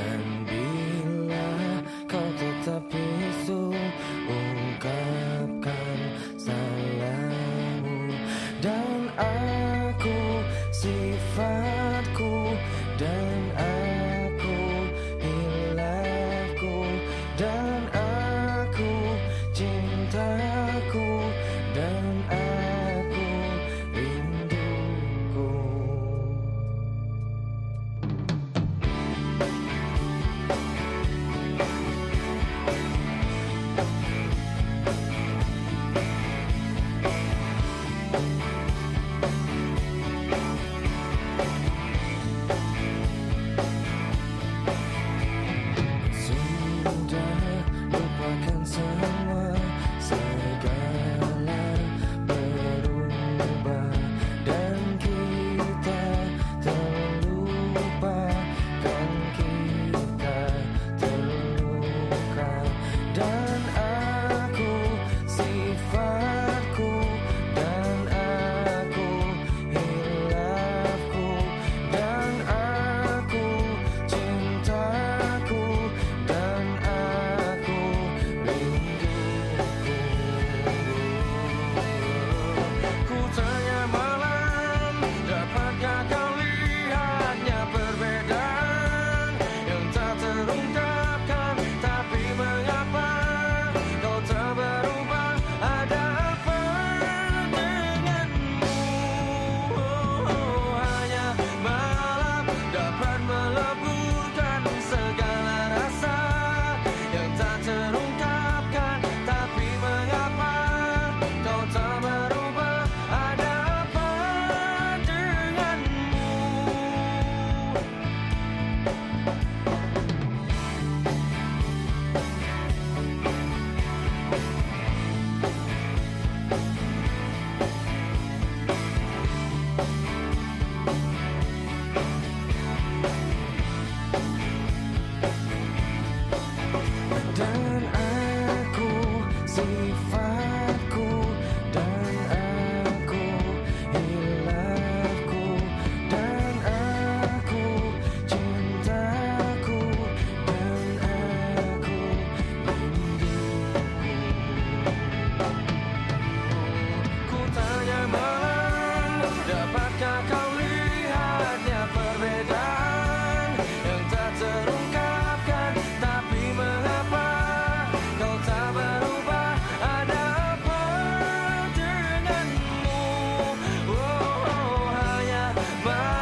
Dan bila kau tetap bisu Ungkapkan salahmu. Dan aku sifat goodbye.